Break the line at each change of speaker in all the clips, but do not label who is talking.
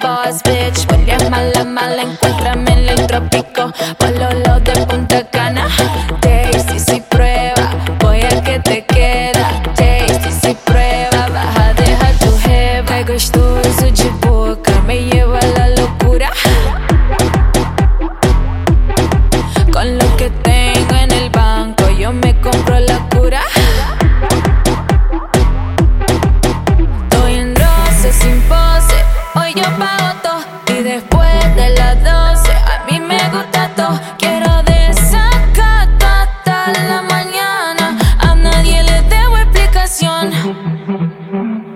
boss bitch. Huele a mala, mala, encuéntrame en el trópico. Pololo de Punta Cana. Tasty, si prueba, voy a que te queda. Tasty, si prueba, vas a tu jeva. Qué gostoso yo pago todo. Y después de las 12, a mí me gusta todo. Quiero desacato hasta la mañana. A nadie le debo explicación.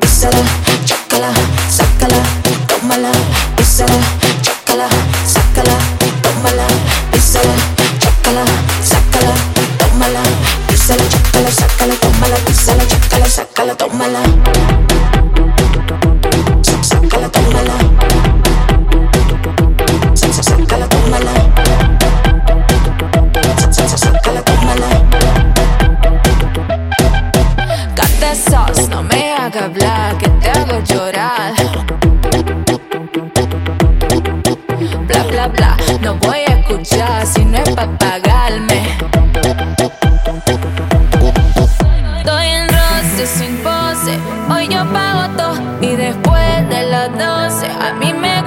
Písala, chócala, sácala, tómala. Písala, chócala, sácala, tómala. Písala, chócala, sácala, tómala. Písala, chócala, sácala, tómala. Písala, chócala, sácala, tómala.
Que te hago llorar. Bla bla bla, no voy a escuchar si no es pa' pagarme. Estoy en roce sin pose, hoy yo pago todo y después de las 12 a mí me